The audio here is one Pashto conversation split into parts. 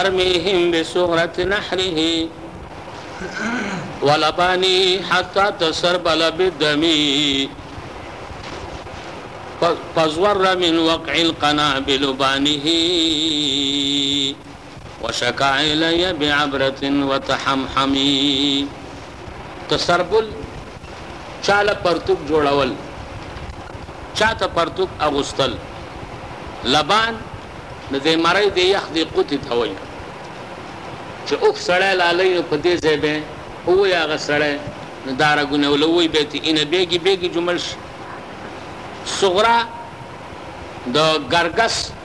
أرميهم بسهرة نحره ولباني حتى تسربل بالدم فزور من وقع القناع بلبانه وشكا إلي بعبرة وتحمحمي ته سرګل چا له پرتوګ جوړول چا ته پرتوګ اغوستل لبان د دې مرۍ د یخ دې قوتي ته وایي چې اوښ سړی لالۍ نو په دې ځای به ووایي هغه سړی نو دا رګونه ولووي به تې اینه بیګي بیګي جمل شي صغرا د ګرګس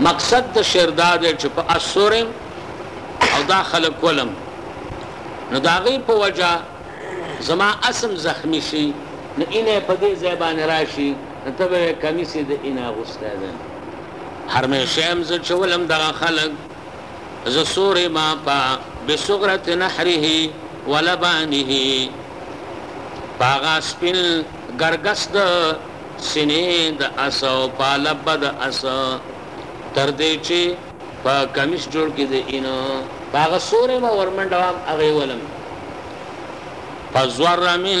مقصد د شعر دا دی چې په اسور او دا خلک ولم نو دا غي په وجا زما اسم زخمی شي نو اینه په دې ځای باندې راشي نو ته به کمیسې د اینا غوسته ده هر مې شیم زه چې ولم دغه خلک زه سور یم په بصغرت نحره ولبانه په هغه سپین ګرګس د سینې د اس او په لبه د اس تر دې چې په کمیس جوړ کې د اینو باغ سورې ما ورمنډه وام هغه ولم فزور من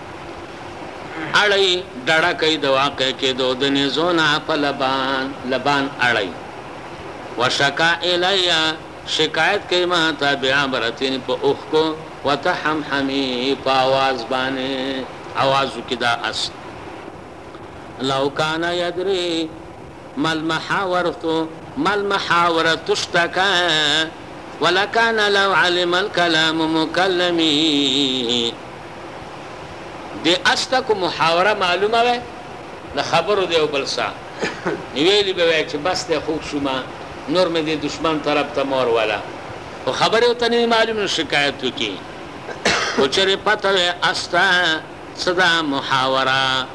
اړی ډړه کوي د واقع کېدو د نېزو نه په لبان لبان اړی وشکا الی شکایت کوي ما ته بعبرتین په اوښکو وتحمحمی په اواز باندې اوازو کې دا است لو کان یدری مالمحاورة مالمحاورة تشتكى ولكان لو علم الكلام مكلمي دې اس ته که محاوره معلومه وای د خبرو د یو بل څه نو ویلي به وای چې بس دی خوږ شوم نور مې دې دښمن طرف ته مه وروله خو خبرې ورته نه وي معلوم نو شکایت وکړي که چېرې پته وای اس ته څه ده محاوره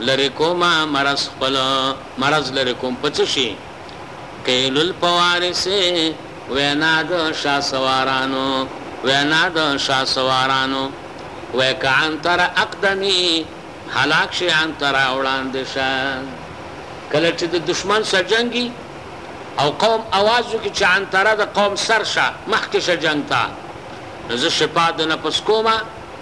لرې کومه مرض خپل مرض لرې کوم په څه شي قیل الفوارس وینا د شاسوارانو وینا د شاسوارانو وای که عنتر اقدمي هلاک شي عنتر وړاندې شه کله چې د دشمن سره جنګي او قوم اواز وکړي چې عنتره د قوم سر شه مخکې شه جنګ ته نو زه شفا د نفس کومه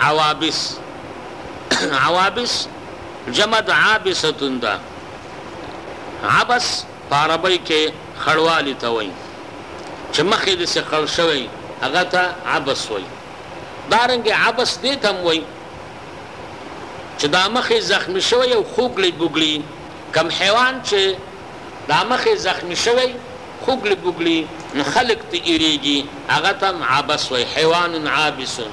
عوابس عوابس جمع د عابستون ده عبس په عربی کې خړوالی ته وایي چې مخې د څه خړ شوی هغه ته عبس وایي دارنګ عبس دې تم وایي چې دا مخې زخمی شوی او خوګلی بوګلی کم حیوان چې دا مخې زخمی شوی خوګلی بوګلی خلق ته ایریږي هغه تم عبس وایي حیوان عابسون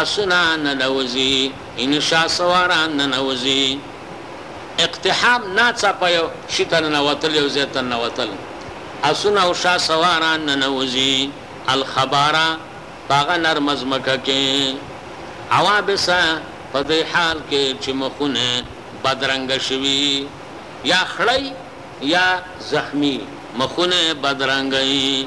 اسونه ننوځي ان شاسواران ننوځي اقتحام ناڅاپه یو شي ته ننوتل یو ځای ته ننوتل اسونه او شاسواران ننوځي الخباره په هغه نرمه ځمکه کې عوابسه په دې حال کې چې مخونه بدرنګه شوي یا خړئ یا زخمي مخونه بدرنګه یې.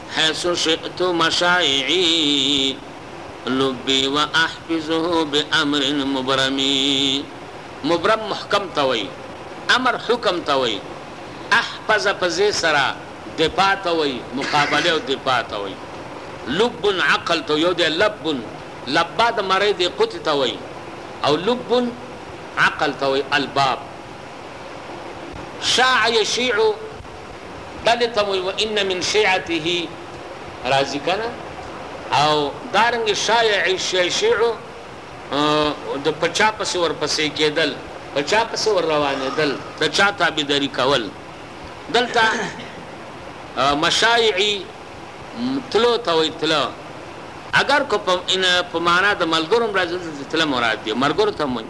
حيث شئت مشايعي لبي واحفظه بأمر مبرم مبرم محکم ته وايي امر حکم ته وايي احفظ په زې سره دفاع ته وايي مقابله او دفاع ته وايي لب عقل ته يو دی لب لبا د مرۍ دې قوتې ته وايي او لب عقل ته وايي الباب شاع يشيع ډلې ته وایي وان من شیعته راځي که نه او دارنګې شایعې شیعې شیعو د په چا پسې ورپسې کېدل په چا پسې ور روانېدل د چا تابعداري کول دلته مشایعي تلو ته وایي تله اګر که په معنا د ملګرو هم راځي دلته تله مراد دی مرګرو ته هم وایي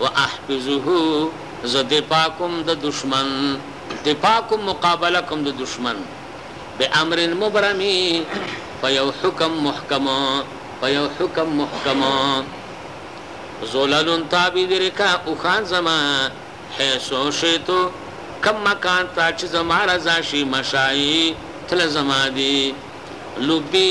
واحفظه زه دفاع کوم د دښمن دفاع کوم مقابله کوم د دښمن بامر مبرم په یو حکم محکم په یو حکم محکم زلل تابع دې رکا اوښان زما حیث شئت کوم مکان ته چې زما رضا شي مشایي تله زما دي لبي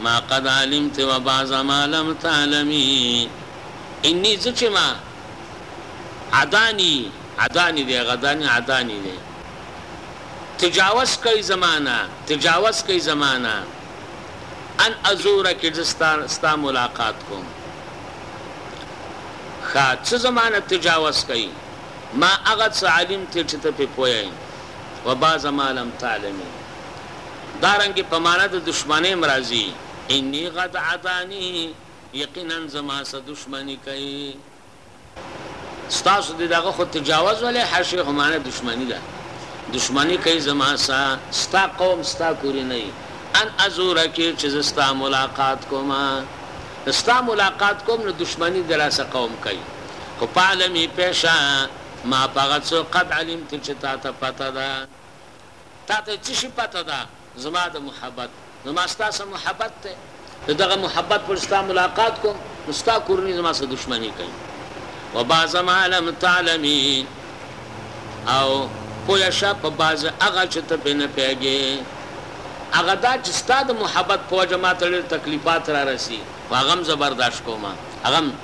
ما قد علمت و بعض ما لم تعلمي اني ځه چې ما عداني عداني دی غداني عداني دی تجاوز کړي زمانه تجاوز کړي زمانه ان ازوره کې زستا ستا ملاقات کوم خا څه زمانه تجاوز کړي ما هغه څه علم ته چې ته په پوهه و بعض ما لم تعلمي دارنګه په معنی د دښمنۍ هم راځي، اني قد عداني، یقینا زما څخه دښمني کوي. ستاسو دې دغه خو تجاوز ولې حاشیه خو معنی دښمني ده، دښمني کوي زما څخه، ستا قوم ستا کورنۍ، ان ازورک، چې زه ستا ملاقات کوم، نو ستا ملاقات کوم نو دښمني دې راڅخه قوم کوي، خو فاعلمي پېښه ما په هغه څه قد علمت چې تاته پته ده. تا ته څه شي پته ده زما د محبت زما ستا سره محبت دی د دغه محبت پر ستا ملاقات کوم نو ستا کورنۍ زما سره دښمني کوي و بعض ما لم تعلمي او پوه شه په بعض هغه چې ته پې نه پوهېږې هغه دا چې ستا د محبت په وجه ما ته ډېر تکلیفات را رسي خو هغه هم زه برداشت کوم هغه هم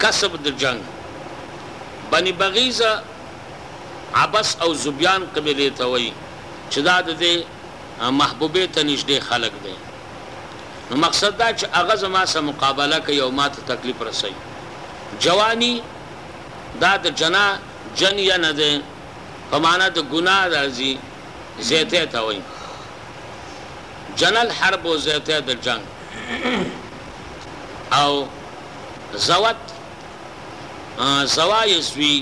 کسب د جنګ بني بغیضه عبس او ذبیان قبیلې ته وایي چې دا د دې محبوبې ته نږدې خلک دی نو مقصد دا چې هغه زما سره مقابله کوي او ما ته تکلیف رسوي جوانی دا د جنا جن یا نه دی په معنا د ګناه راځي زیته ته وایي جنل حرب او زیته د جنگ او ذوت ذوایس وي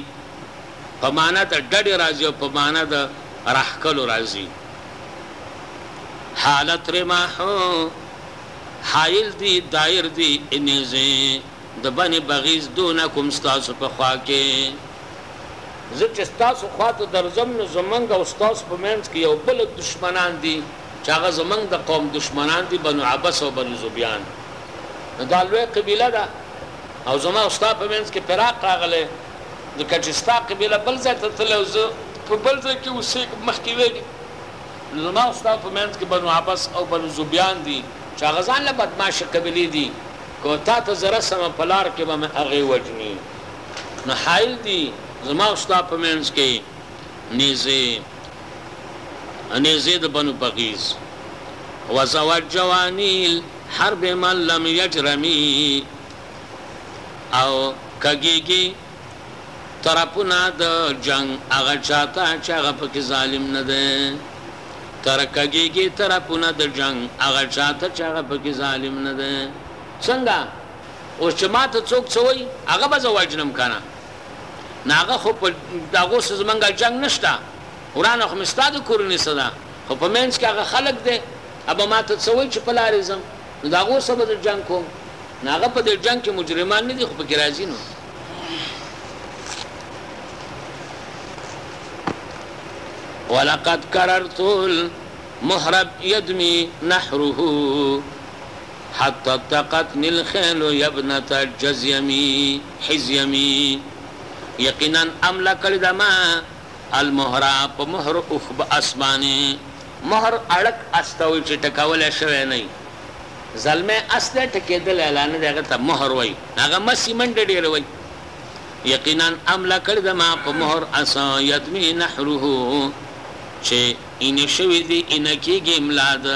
په معنی د ډډې راځي او په معنی د راښکلو راځي حالت رماح حایل دي دایر دي انیزې د بنې بغیز دونکم ستاسو په خوا کې زه چې ستاسو خواته درځم نو زمونږ او ستاسو په منځ کې یو بل دشمنان دي چې هغه زمونږ د قوم دښمنان دي، بنو عبس او بنو ذبیان، نو دا لویه قبیله ده او زما او ستا په منځ کې فراق راغلی، ځکه چې ستا قبیله بل ځای ته تللې او زه په بل ځای کې اوسېږم، مخکې ویلي، نو زما او ستا په منځ کې بنو عبس او بنو ذبیان دي، چې هغه ځان له بدمعاشه قبیلې دي، که تا ته زه رسم په لار کې به مې هغوی وژني، نو حایل دي زما او ستا په منځ کې نېزې. انیزې د بنو پغیز وزوج جوانیل حرب من لم یجرمی او کګیږي طرفونه د جنگ هغه چاته چې هغه پکې ظالم نه دی تر کګیږي طرفونه د جنگ هغه چاته چې هغه پکې ظالم نه دی څنګه اوس چې ماته څوک څوي هغه به زوجنم کنه نو هغه خو په د هغو سره زمونږ جنګ نشته ورانه خو مې ستا د کورني سره ده خو په مینځ کې هغه خلک دی هغه به ماته څه وایي چې په لارې ځم نو د هغو سره به زه جنګ کوم نو هغه په دې جنګ کې مجرمان نه دي خو پکې راځي نو ولقد کررت المحرب يدمي نحره حتى اتقتني الخيل يا ابنة الجزيمي حزیه مي یقینا املا کړې ده ما المهر په مهر اوښب اس باندې. مهر اړک اس ته وایي چې ټکولی شوی نه وي. زلمی اس دی ټکېدلی لا نه دی هغه ته مهر وایي. هغه مست وي منډې ډېرې وهي. یقینا املا کړې ده ما په مهر اس یدمي نحره چې اینې شوې دي اینه کېږي ملا د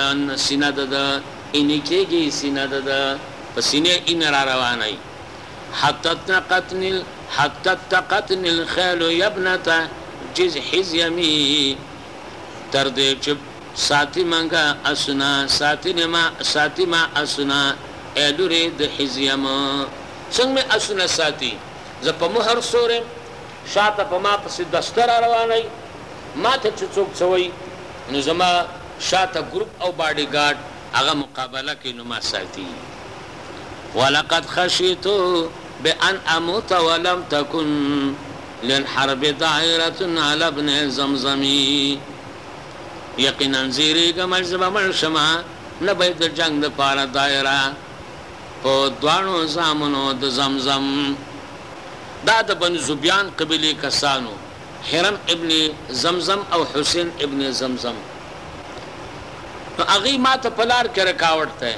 سینه د ده اینې کېږي سینه د ده په سینې اینه راروانه وي. حتت تقتني حتت تقتني الخيل يا ابنته جز حز يمي تر دې چې ساتي منګه اسونه ساتي مې ما ساتي ما اسونه اې لورې د حز يم څنګه مې اسونه ساتي زه په مهر سور يم شاته په ما پسې دسته را روانه وي ما ته چې څوک څه وایي نو زما شاته ګروپ او باډي ګارډ هغه مقابله کوي نو ما ساتي. ولقد خشیت بان اموت ولم تکن للحرب دائرة علی ابن زمزم یقینا زیریږم چې زه به مړ شم نه به د جنګ لپاره دائره په دواړو زامنو د زمزم دا د بنو ذبیان قبیلې کسان وو، هرم ابن زمزم او حسین ابن زمزم نو هغوی ماته په لار کې رکاوټ دی.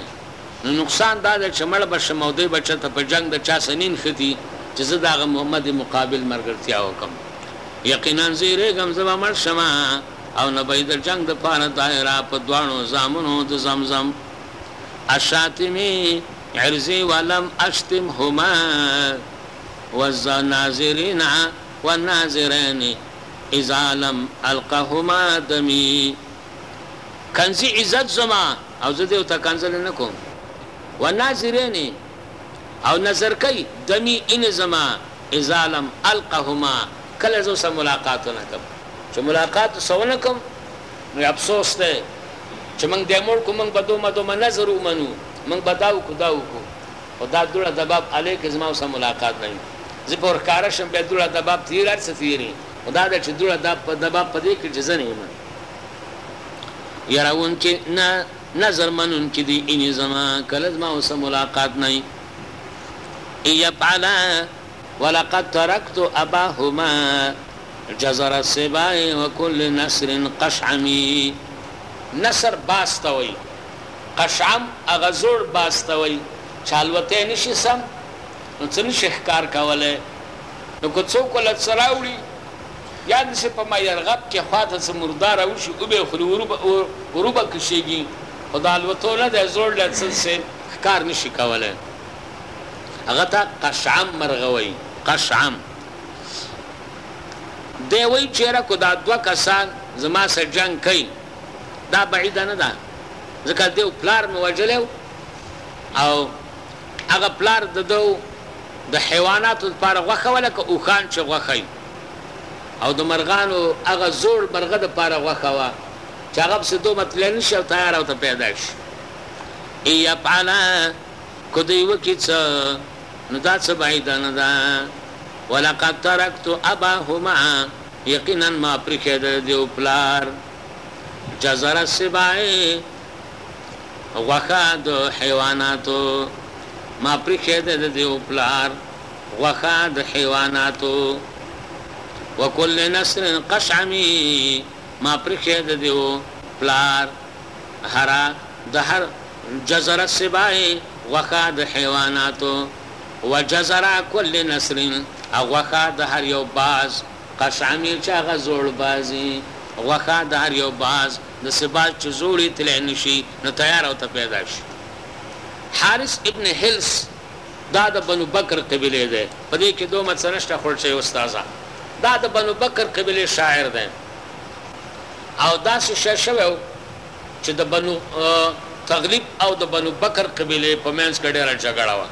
نو نقصان دا دی چې مړ به شم او دی به چرته په جنګ د چا سره نه نښتي چې زه د هغه محمد مقابل ملګرتیا وکړم. یقینا زه یریږم زه به مړ شم او نه به یې د جنګ لپاره دایره په دواړو زامنو د زمزم، الشاطمی، عرضی ولم اشتمهما والناظرین والناظرین اذا لم القهما دمی، کنځي عزت زما. او زه دیو ته کنځلې نه کوم و ناظرینې او نظر کوي دمي ان زما اذا لم القهما کله زه سره ملاقات ونه کړم چې ملاقات سره ونه کړم نو افسوس دی چې موږ دی مړ کو موږ به دومه دومه نظر ومنو موږ به دا وکړو دا وکړو خو دا دوړه دباب الې کې زما سره ملاقات نه وي زه په ورښکاره شم بیا دوړه دباب تیر هر څه تیري خو دا ده چې دوړه دباب په دې کې چې زه نه یم يروونکي نه نذر منونکي دي اني زما کله زما اوسه ملاقات نه ان يفعلا ولقد ترکت اباهما جزر السباع وكل نسر قشعمي نسر باز ته وایي قشعم هغه زوړ باز ته وایي چې الوتی نه شي سم نو څه نه شي ښکار کولی نو که څوک ورله څه راوړي یعنی چه په مایرغب کی خواته څه مردار اوشی اوبه خوري اوروبه کشیږي خو د الوتو نه دی زوړ دی څه چه ښکار نشي کولی هغه ته قشعم مرغه وایی قشعم دی وایی چیره که دا دوه کسان زما سره جنګ کوي دا بعیده نه ده ځکه دیو پلار می وژلی وو او هغه پلار دده د حیواناتو لپاره غوښه وه لکه اوښان چه غوښه یی او د مرغانو هغه زوړ مرغه د پاره غوښه وه چې هغه پسې دومه تللی نه شي او تیاره ورته پیدا شي ای یفعله که دوی وکړي څه نو دا څه بعیده نه ده ولقد ترکت اباهما یقینا ما پرېښی د دیو پلار جزر السباع غوښه د حیواناتو ما پرېښی د دیو پلار غوښه د حیواناتو وکل نسر قشعمی ما پرکښې د دیو پلار هره د هر جزره سبای غوښه د حیواناتو و جزره کل نسر او غوښه د هر یو باز قشعمی چې هغه زوړ بازی غوښه د هر یو باز د سه باز چې زوړی تلې نشی نو تیار او ته پیدا شی حارث ابن حلس دا د بنو بکر قبیلې دی په دې کې دومه څه نشته خړچۍ استاذه دا د بنو بکر قبیلې شاعر دی او داسې شی شوی و چې د بنو تغلیب او د بنو بکر قبیلې په منځ کې ډیره جګړه وه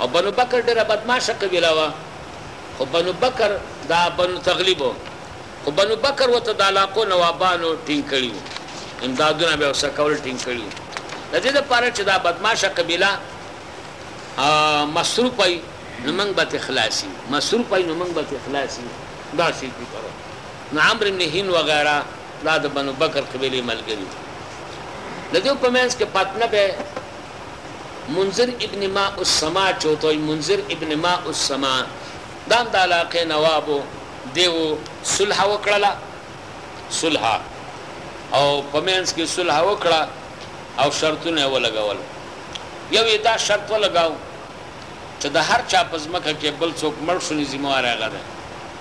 او بنو بکر ډیره بدمعاشه قبیله وه خو بنو بکر دا بنو تغلیب خو بنو بکر ورته د علاقو نوابانو ټینګ کړي وو، امدادونه به یې ورسره کول، ټینګ کړي وو، د دې لپاره چې دا بدماشه قبیله مصروفه وي، نو موږ به ترې خلاص یو، مصروفه وي، نو موږ به ترې خلاص یو، داسې یې فکر وو، نو عمرو بن هین وغیره دا د بنو بکر قبیلې ملګري وو، د دوی په منځ کې فتنه به منذر ابن ماء السماء چې ورته وایي منذر ابن ماء السماء، دا هم د علاقې نواب وو. دیو صلح وکړله، صلح، او په منځ کې صلح وکړه او شرطونه یې ولګول، یو یې دا شرط ولګاو چې د هر چا په ځمکه کې بل څوک مړ شو نو ذمه وار هغه دی،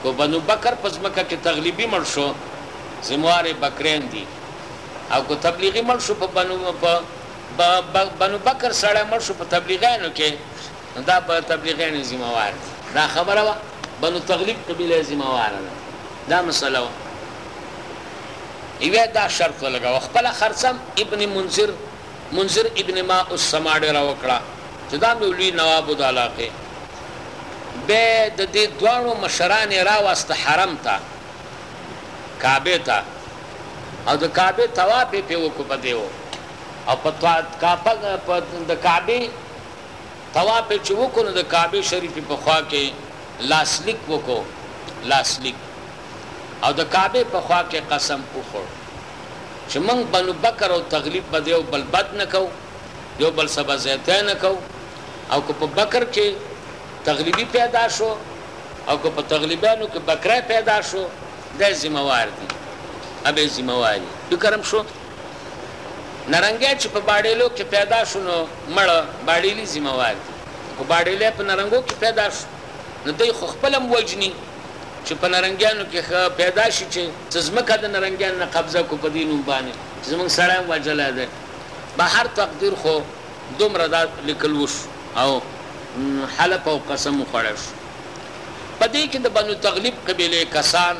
که بنو بکر په ځمکه کې تغلیبي مړ شو ذمه وار یې بکرین دي او که تبلیغي مړ شو په بنو بنو بکر سړی مړ شو په تبلیغیانو کې نو دا به تبلیغیان یې ذمه وار دي دا خبره وه بنو تغلیب قبیله یې ذمه واره ده دا مسله وه یوه دا شرط ولګوه خپله خرڅم ابن منذر منذر ابن ما السما ډېره وکړه چې دا مې لوی نواب د علاقې به د دې دواړو مشران یې راوسته حرم ته کعبې ته او د کعبې طواف یې پرې وکړو په دې و او په د کعبې طواف یې چې وکړو نو د کعبې شریفې په خوا کې لاسلیک وکړو، لاسلیک، او د کعبې په خوا کې قسم وخوړ چې موږ بنو بکر او تغلیب به د یو بل بد نه کوو، د یو بل څه به زیاتی نه کوو او که په بکر کې تغلیبي پیدا شو او که په تغلیبیانو کې بکری پیدا شو دا یې ذمه وار دي، دا به یې ذمه وار وي. فکر هم شو. نرنګی چې په باړېلو کې پیدا شو نو مړ، باړېلي، ذمه وار دي. خو باړېلی په نرنګو کې پیدا شو نو دی خو خپله هم وژني چې په نرنګیانو کې خه پیدا شي چې څه ځمکه د نرنګیانو نه قبضه کړو په دې نوم باندې چې زموږ سړی هم وژلی دی. به هر تقدیر خو دومره دا لیکل وشو او حلف او قسم وخوړل شو. په دې کې د بنو تغلیب قبیلې کسان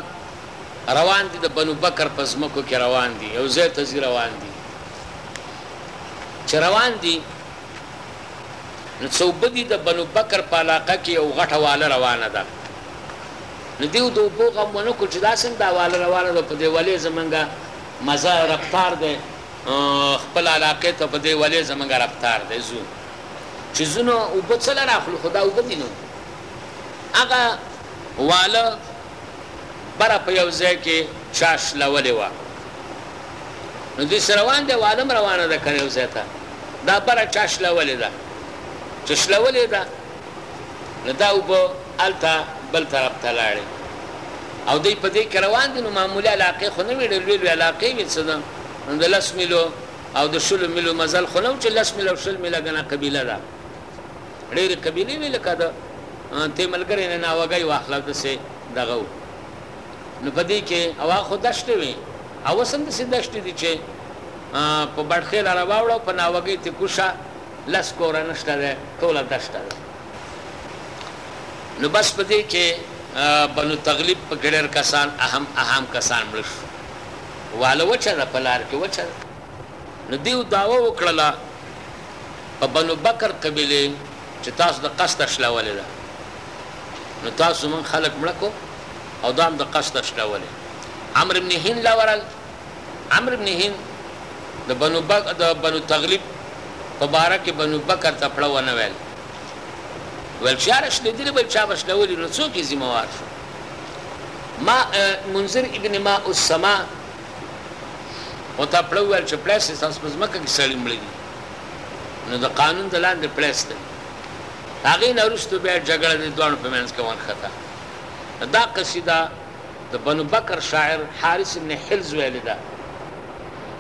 روان دي د بنو بکر په ځمکو کې روان دي یو ځای ته ځي روان دي چې روان دي نو څه اوبه دي د بنو بکر په علاقه کې یو غټه واله روانه ده نو دیو د اوبو غم ونه کړو چې دا څنګه دا واله روانه ده په دې ولې زمونږ مزه رفتار دی خپل علاقې ته په دې ولې زمونږ رفتار دی ځو چې ځونو اوبه څه له راخلو خو دا اوبه دي نو هغه واله بره په یو ځای کې چا شلولې وه نو دوی سره روان دی والم روانه ده کنه یو ځای ته دا بره چا شلولې ده چې شلولې ده نو دا اوبه هلته بل طرف ته لاړې او دوی په دې کې روان دي نو معمولي علاقې خو نه وي ډېر لوی لوی علاقې وي څه ده نو د لس میلو او د شلو میلو مزل خو نه و چې لس میله او شل میله ګنه قبیله ده ډېرې قبیلې وې لکه د تې ملګرې نه ناوګۍ واخله داسې دغه و نو په دې کې هوا خو دشتې وې او اوس هم داسې دشتې دي چې په بډخېله را واوړه په ناوګۍ تې کوشه لس کوره نشته دی ټوله دشته ده نو بس په دې کې بنو تغلیب په کې ډېر کسان اهم اهم کسان مړه شو واله وچه ده په لار کې وچه ده نو دیو دعوه وکړله په بنو بکر قبیلې چې تاسو د قصد اشلاولې ده نو تاسو زمونږ خلک مړه کو او دا هم د قصد اشلاولې عمر ابن هین لا ورال عمر ابن هین د بنو بک د بنو تغلیب په باره کې بنو بکر ته پړه ونه ویل ویل چې یاره شلېدلي بل چا به شلولي نو څوک یې ذمه وار شو ما منظر ابن ما السما او تا پړه وویل چې پړه سي ستاسو په ځمکه کې سړي مړه دي نو د قانون د لاندې پړه ستل هغې نه وروسته بیا جګړه د دواړو په منځ کې ونښته دا قصیده د بنو بکر شاعر حارث ابن حلز ویلې ده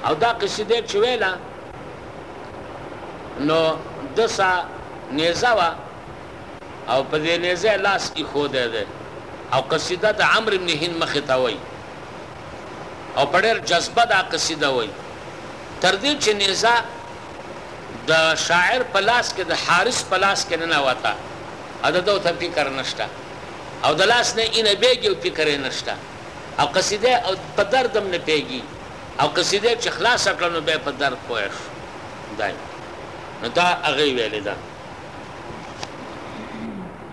او دا قصیده چې ویله نو دسا نیزه وه او په دې نیزه لاس ایښودی دی او قصیده د عمرو بن هند مخې ته وایي او په ډېر جذبه دا قصیده وایي تر دې چې نېزه د شاعر په لاس کې د حارث په لاس کې ننوته او د ده ته فکر نشته او د لاس نه یې نه بېږي او فکر یې نشته او قصیده او په درد هم نه پوهېږي او قصیده چې خلاصه کړه نو بیا په درد پوه شو دا نو دا هغې ویلې ده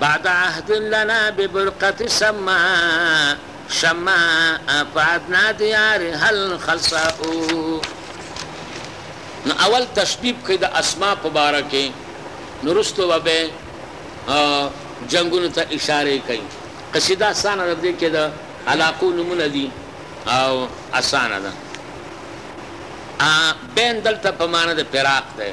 بعد عهد لنا ببرقة شماء شماء فعدنا دیارها الخلصاء نو اول تشبیب کوي د اسماء په باره کې نو رستو به به جنگونو ته اشاره کوي قصیده اسانه ده دې کې د علاقو نمونه دي او اسانه ده بین دلته په معنی د فراق ده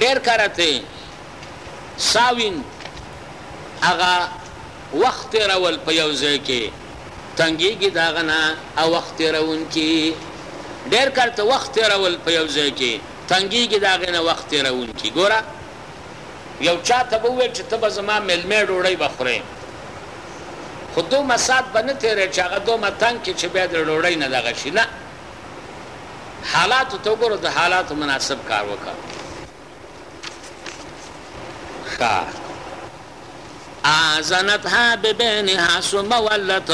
ډېر کره ترې ساوین هغه وخت تېرول په یو ځای کې تنګېږي د هغه نه او وخت تېرونکي ډېر کره ته وخت تېرول په یو ځای کې تنګېږي د هغې نه وخت تېرونکي ګوره یو چا ته به وویل چې ته به زما مېلمه ډوډۍ به خورې خو دومره ساعت به نه تېرې چې هغه دومره تنګ کې چې بیا د ډوډۍ نه دغه شي نه حالاتو ته وګوره د حالاتو مناسب کار وکړه ښه آزنتها ببینها ثم ولت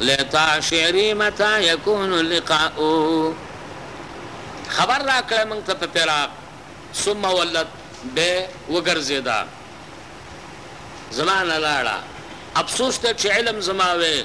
لتا شعری متا یکون اللقاء خبر را کړه موږ ته په فراق ثم ولت به وګرځېدا زمانه لاړه افسوس ته چې علم زماوي